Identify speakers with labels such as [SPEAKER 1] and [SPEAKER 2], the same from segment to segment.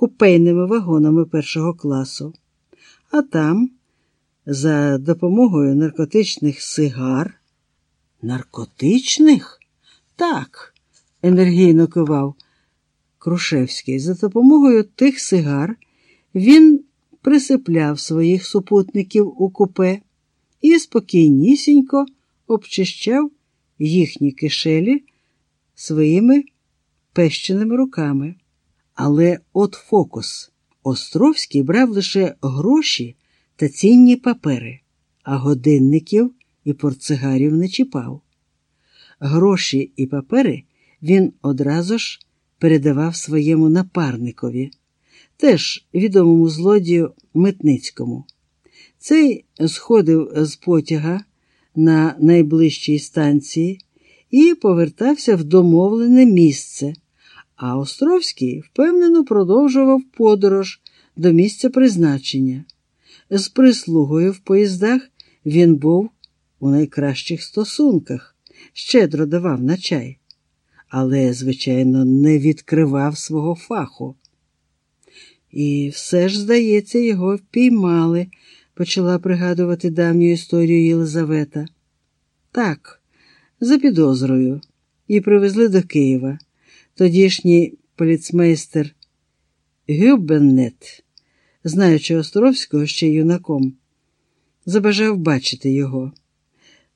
[SPEAKER 1] купейними вагонами першого класу. А там, за допомогою наркотичних сигар. Наркотичних? Так, енергійно кивав Крушевський. За допомогою тих сигар він присипляв своїх супутників у купе і спокійнісінько обчищав їхні кишелі своїми пещеними руками. Але от фокус Островський брав лише гроші та цінні папери, а годинників і портсигарів не чіпав. Гроші і папери він одразу ж передавав своєму напарникові, теж відомому злодію Митницькому. Цей сходив з потяга на найближчій станції і повертався в домовлене місце, а Островський впевнено продовжував подорож до місця призначення. З прислугою в поїздах він був у найкращих стосунках, щедро давав на чай, але, звичайно, не відкривав свого фаху. І все ж, здається, його впіймали, почала пригадувати давню історію Єлизавета. Так, за підозрою, і привезли до Києва. Тодішній поліцмейстер Гюбеннет, знаючи Островського ще юнаком, забажав бачити його.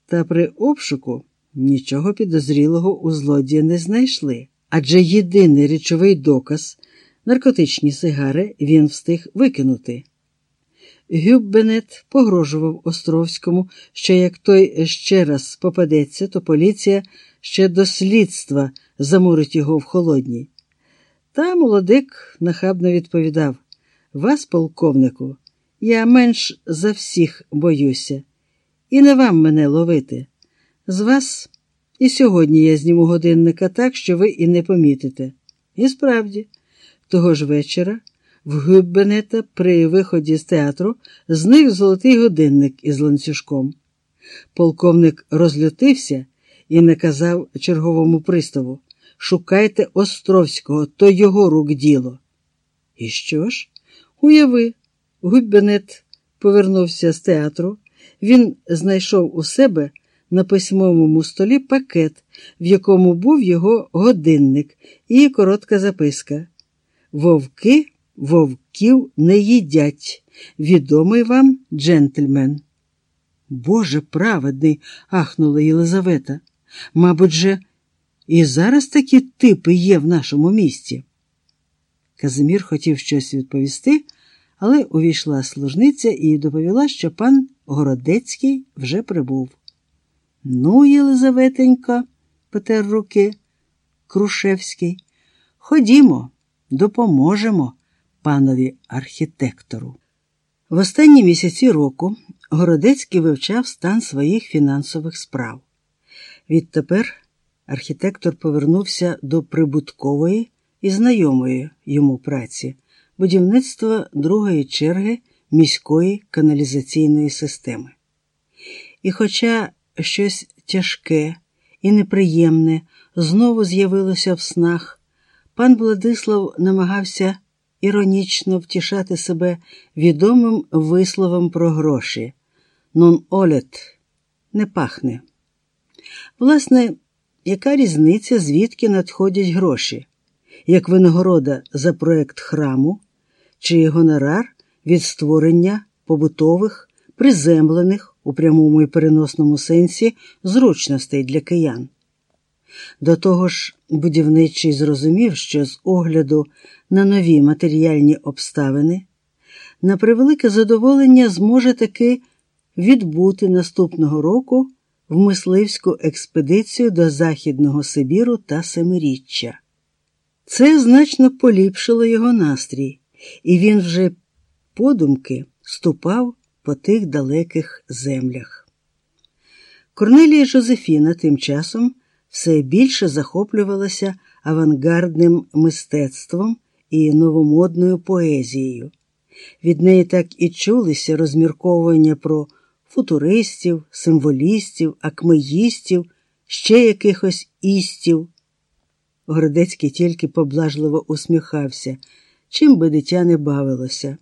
[SPEAKER 1] Та при обшуку нічого підозрілого у злодія не знайшли, адже єдиний речовий доказ наркотичні сигари він встиг викинути. Гюббенет погрожував Островському, що як той ще раз попадеться, то поліція ще до слідства замурить його в холодній. Та молодик нахабно відповідав Вас, полковнику, я менш за всіх боюся, і не вам мене ловити. З вас і сьогодні я зніму годинника так, що ви і не помітите. І справді, того ж вечора. В Гюббенета при виході з театру зник золотий годинник із ланцюжком. Полковник розлютився і наказав черговому приставу Шукайте Островського, то його рук діло. І що ж? Уяви, Гюббенет повернувся з театру. Він знайшов у себе на письмовому столі пакет, в якому був його годинник і коротка записка. Вовки вовків не їдять. Відомий вам джентльмен. Боже праведний, ахнула Єлизавета. Мабуть же, і зараз такі типи є в нашому місті. Казимір хотів щось відповісти, але увійшла служниця і доповіла, що пан Городецький вже прибув. Ну, Єлизаветенько, потер руки Крушевський, ходімо, допоможемо панові архітектору. В останні місяці року Городецький вивчав стан своїх фінансових справ. Відтепер архітектор повернувся до прибуткової і знайомої йому праці будівництва другої черги міської каналізаційної системи. І, хоча щось тяжке і неприємне знову з'явилося в снах, пан Владислав намагався іронічно втішати себе відомим висловом про гроші. Нон олет не пахне. Власне, яка різниця, звідки надходять гроші, як винагорода за проект храму чи гонорар від створення побутових, приземлених у прямому і переносному сенсі зручностей для киян? До того ж, будівничий зрозумів, що з огляду на нові матеріальні обставини, на превелике задоволення зможе таки відбути наступного року в мисливську експедицію до Західного Сибіру та Семиріччя. Це значно поліпшило його настрій, і він вже подумки ступав по тих далеких землях. Корнелія Жозефіна тим часом все більше захоплювалася авангардним мистецтвом і новомодною поезією. Від неї так і чулися розмірковування про футуристів, символістів, акмеїстів, ще якихось істів. Городецький тільки поблажливо усміхався. чим би дитя не бавилося.